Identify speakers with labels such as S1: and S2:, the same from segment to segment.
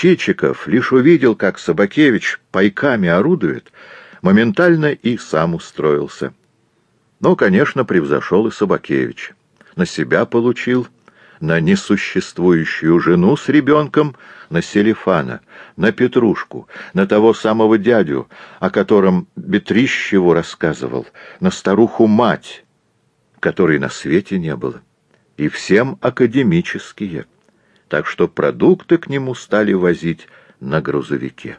S1: Чичиков лишь увидел, как Собакевич пайками орудует, моментально и сам устроился. Но, конечно, превзошел и Собакевич. На себя получил, на несуществующую жену с ребенком, на Селифана, на Петрушку, на того самого дядю, о котором Бетрищеву рассказывал, на старуху-мать, которой на свете не было, и всем академические, так что продукты к нему стали возить на грузовике.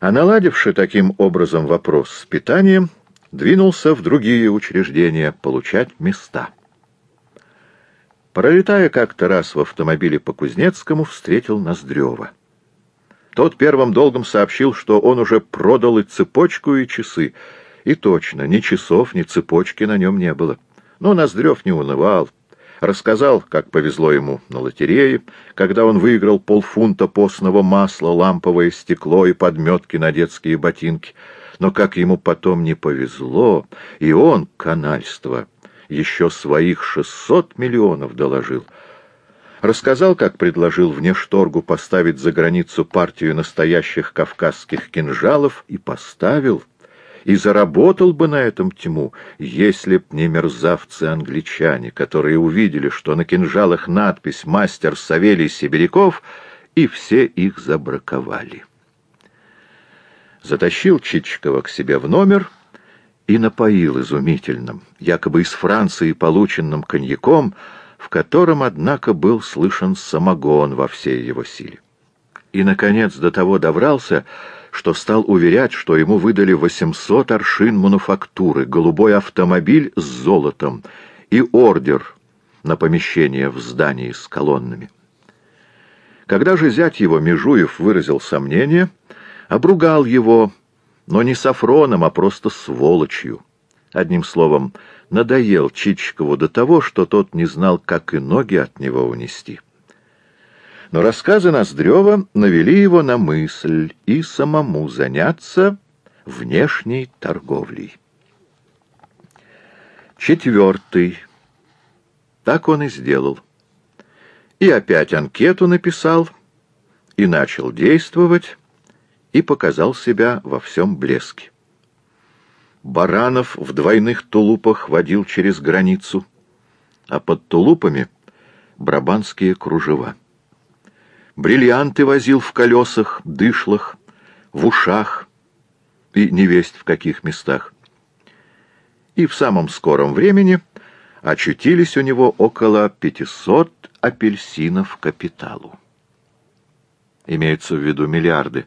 S1: А наладивший таким образом вопрос с питанием, двинулся в другие учреждения получать места. Пролетая как-то раз в автомобиле по Кузнецкому, встретил Ноздрева. Тот первым долгом сообщил, что он уже продал и цепочку, и часы, и точно, ни часов, ни цепочки на нем не было. Но Ноздрев не унывал. Рассказал, как повезло ему на лотерее, когда он выиграл полфунта постного масла, ламповое стекло и подметки на детские ботинки. Но как ему потом не повезло, и он, канальство, еще своих шестьсот миллионов доложил. Рассказал, как предложил внешторгу поставить за границу партию настоящих кавказских кинжалов, и поставил — и заработал бы на этом тьму, если б не мерзавцы-англичане, которые увидели, что на кинжалах надпись «Мастер Савелий Сибиряков», и все их забраковали. Затащил Чичикова к себе в номер и напоил изумительным, якобы из Франции полученным коньяком, в котором, однако, был слышен самогон во всей его силе. И, наконец, до того добрался, что стал уверять, что ему выдали 800 аршин мануфактуры, голубой автомобиль с золотом и ордер на помещение в здании с колоннами. Когда же зять его, Межуев, выразил сомнение, обругал его, но не Сафроном, а просто сволочью. Одним словом, надоел Чичикову до того, что тот не знал, как и ноги от него унести но рассказы Ноздрева навели его на мысль и самому заняться внешней торговлей. Четвертый. Так он и сделал. И опять анкету написал, и начал действовать, и показал себя во всем блеске. Баранов в двойных тулупах водил через границу, а под тулупами — брабанские кружева. Бриллианты возил в колесах, дышлах, в ушах и невесть в каких местах. И в самом скором времени очутились у него около 500 апельсинов капиталу. Имеются в виду миллиарды.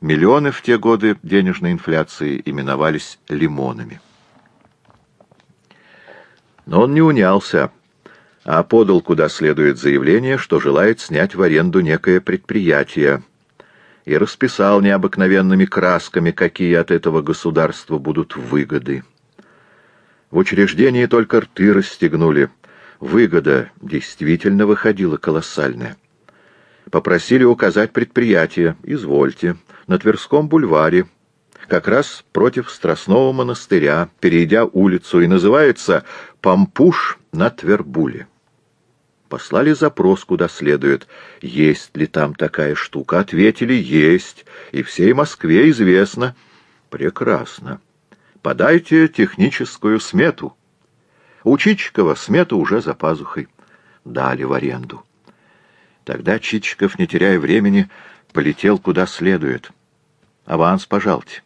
S1: Миллионы в те годы денежной инфляции именовались лимонами. Но он не унялся а подал куда следует заявление, что желает снять в аренду некое предприятие, и расписал необыкновенными красками, какие от этого государства будут выгоды. В учреждении только рты расстегнули. Выгода действительно выходила колоссальная. Попросили указать предприятие, извольте, на Тверском бульваре, как раз против Страстного монастыря, перейдя улицу, и называется «Пампуш на Твербуле». Послали запрос куда следует. Есть ли там такая штука? Ответили, есть. И всей Москве известно. Прекрасно. Подайте техническую смету. У Чичикова смета уже за пазухой. Дали в аренду. Тогда Чичиков, не теряя времени, полетел куда следует. Аванс, пожалуйте.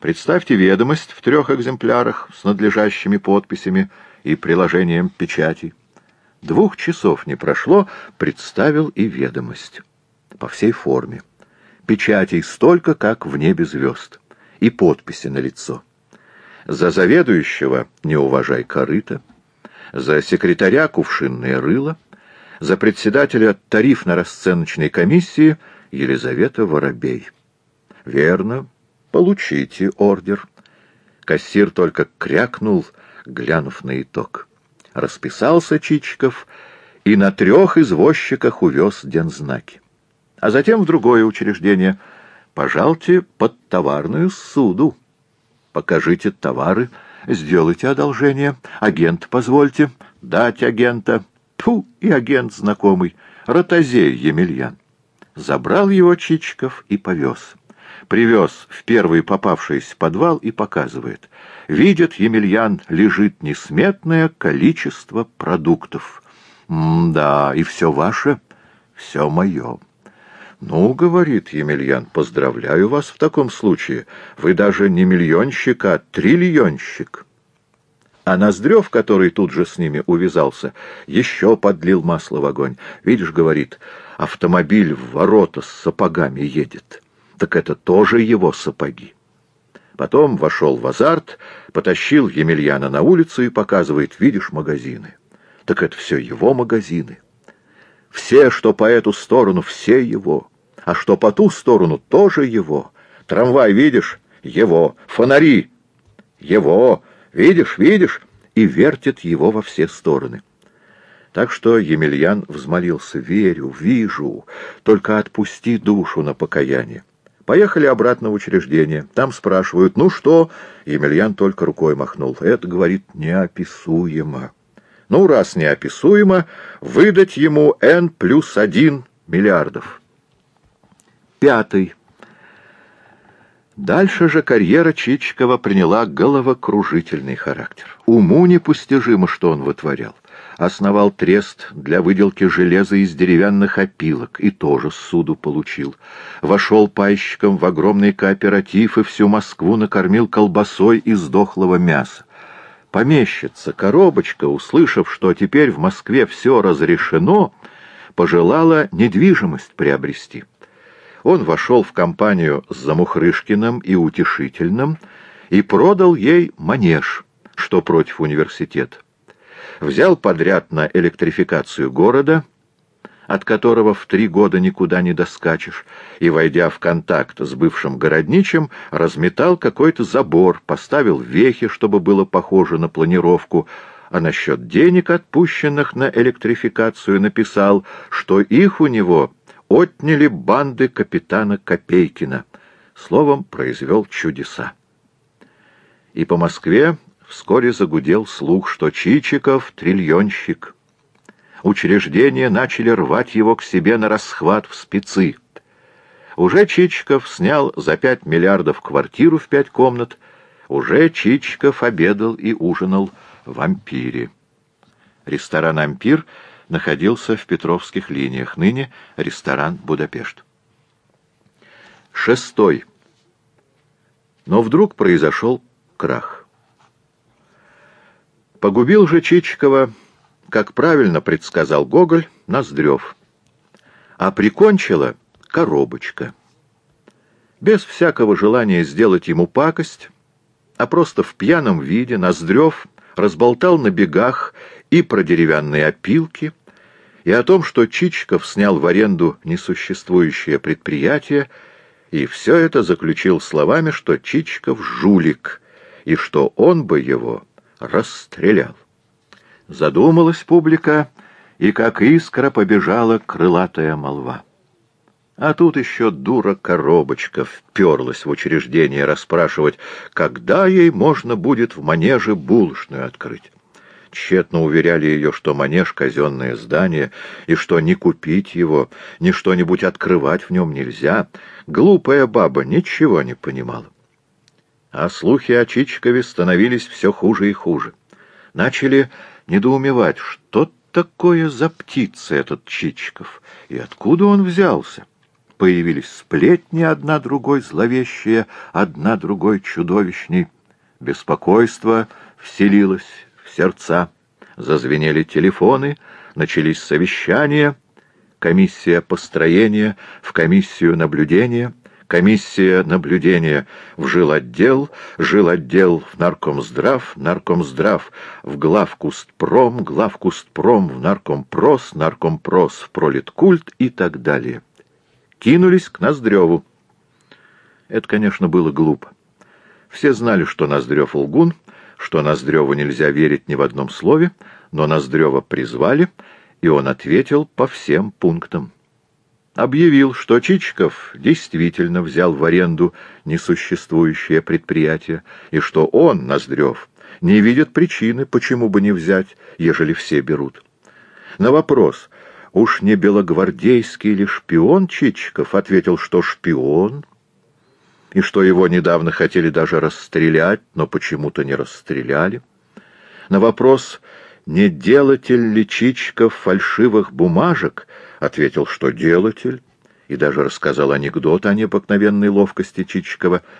S1: Представьте ведомость в трех экземплярах с надлежащими подписями и приложением печати. Двух часов не прошло, представил и ведомость. По всей форме. Печатей столько, как в небе звезд. И подписи на лицо. За заведующего не уважай корыто. За секретаря кувшинное рыло. За председателя тарифно-расценочной комиссии Елизавета Воробей. Верно, получите ордер. Кассир только крякнул, глянув на итог. Расписался Чичиков и на трех извозчиках увез дензнаки. А затем в другое учреждение. Пожалуйте под товарную суду. Покажите товары, сделайте одолжение. Агент позвольте, дать агента. Тьфу, и агент знакомый, Ротозей Емельян. Забрал его Чичиков и повез. Привез в первый попавшийся подвал и показывает. Видит, Емельян лежит несметное количество продуктов. «Да, и все ваше, все мое». «Ну, — говорит Емельян, — поздравляю вас в таком случае. Вы даже не миллионщик, а триллионщик». А Ноздрев, который тут же с ними увязался, еще подлил масло в огонь. «Видишь, — говорит, — автомобиль в ворота с сапогами едет. Так это тоже его сапоги». Потом вошел в азарт, потащил Емельяна на улицу и показывает, видишь, магазины. Так это все его магазины. Все, что по эту сторону, все его а что по ту сторону, тоже его. Трамвай, видишь? Его. Фонари. Его. Видишь, видишь? И вертит его во все стороны. Так что Емельян взмолился. «Верю, вижу, только отпусти душу на покаяние». Поехали обратно в учреждение. Там спрашивают, ну что? Емельян только рукой махнул. Это, говорит, неописуемо. Ну, раз неописуемо, выдать ему N плюс один миллиардов. Пятый. Дальше же карьера Чичикова приняла головокружительный характер. Уму непостижимо, что он вытворял. Основал трест для выделки железа из деревянных опилок и тоже суду получил. Вошел пайщиком в огромный кооператив и всю Москву накормил колбасой из дохлого мяса. Помещица, коробочка, услышав, что теперь в Москве все разрешено, пожелала недвижимость приобрести он вошел в компанию с Замухрышкиным и Утешительным и продал ей манеж, что против университета. Взял подряд на электрификацию города, от которого в три года никуда не доскачешь, и, войдя в контакт с бывшим городничим, разметал какой-то забор, поставил вехи, чтобы было похоже на планировку, а насчет денег, отпущенных на электрификацию, написал, что их у него отняли банды капитана Копейкина. Словом, произвел чудеса. И по Москве вскоре загудел слух, что Чичиков — триллионщик. Учреждения начали рвать его к себе на расхват в спецы. Уже Чичиков снял за пять миллиардов квартиру в пять комнат, уже Чичиков обедал и ужинал в «Ампире». Ресторан «Ампир» — находился в Петровских линиях, ныне ресторан «Будапешт». Шестой. Но вдруг произошел крах. Погубил же Чичикова, как правильно предсказал Гоголь, Ноздрев, а прикончила коробочка. Без всякого желания сделать ему пакость, а просто в пьяном виде Ноздрев разболтал на бегах и про деревянные опилки, и о том, что Чичиков снял в аренду несуществующее предприятие, и все это заключил словами, что Чичиков жулик, и что он бы его расстрелял. Задумалась публика, и как искра побежала крылатая молва. А тут еще дура-коробочка вперлась в учреждение расспрашивать, когда ей можно будет в манеже булочную открыть тщетно уверяли ее, что манеж — казенное здание, и что ни купить его, ни что-нибудь открывать в нем нельзя. Глупая баба ничего не понимала. А слухи о Чичикове становились все хуже и хуже. Начали недоумевать, что такое за птица этот Чичиков, и откуда он взялся. Появились сплетни одна другой зловещие, одна другой чудовищней. Беспокойство вселилось сердца. Зазвенели телефоны, начались совещания, комиссия построения в комиссию наблюдения, комиссия наблюдения в жилотдел, жилотдел в наркомздрав, наркомздрав в главкустпром, главкустпром в наркомпрос, наркомпрос в пролеткульт и так далее. Кинулись к Ноздреву. Это, конечно, было глупо. Все знали, что Ноздрев лгун, что Ноздреву нельзя верить ни в одном слове, но Ноздрева призвали, и он ответил по всем пунктам. Объявил, что Чичиков действительно взял в аренду несуществующее предприятие, и что он, Ноздрев, не видит причины, почему бы не взять, ежели все берут. На вопрос, уж не белогвардейский ли шпион Чичиков? Ответил, что шпион, и что его недавно хотели даже расстрелять, но почему-то не расстреляли. На вопрос, не делатель ли Чичиков фальшивых бумажек, ответил, что делатель, и даже рассказал анекдот о необыкновенной ловкости Чичикова —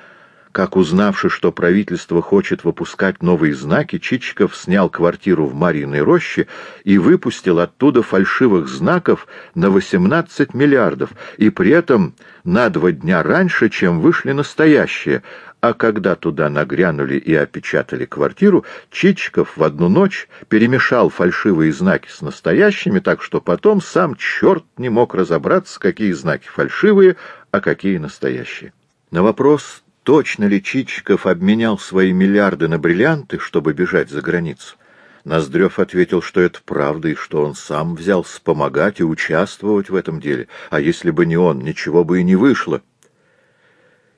S1: как, узнавши, что правительство хочет выпускать новые знаки, Чичиков снял квартиру в Марьиной роще и выпустил оттуда фальшивых знаков на 18 миллиардов, и при этом на два дня раньше, чем вышли настоящие, а когда туда нагрянули и опечатали квартиру, Чичиков в одну ночь перемешал фальшивые знаки с настоящими, так что потом сам черт не мог разобраться, какие знаки фальшивые, а какие настоящие. На вопрос точно ли Чичиков обменял свои миллиарды на бриллианты, чтобы бежать за границу? Ноздрев ответил, что это правда, и что он сам взялся помогать и участвовать в этом деле, а если бы не он, ничего бы и не вышло.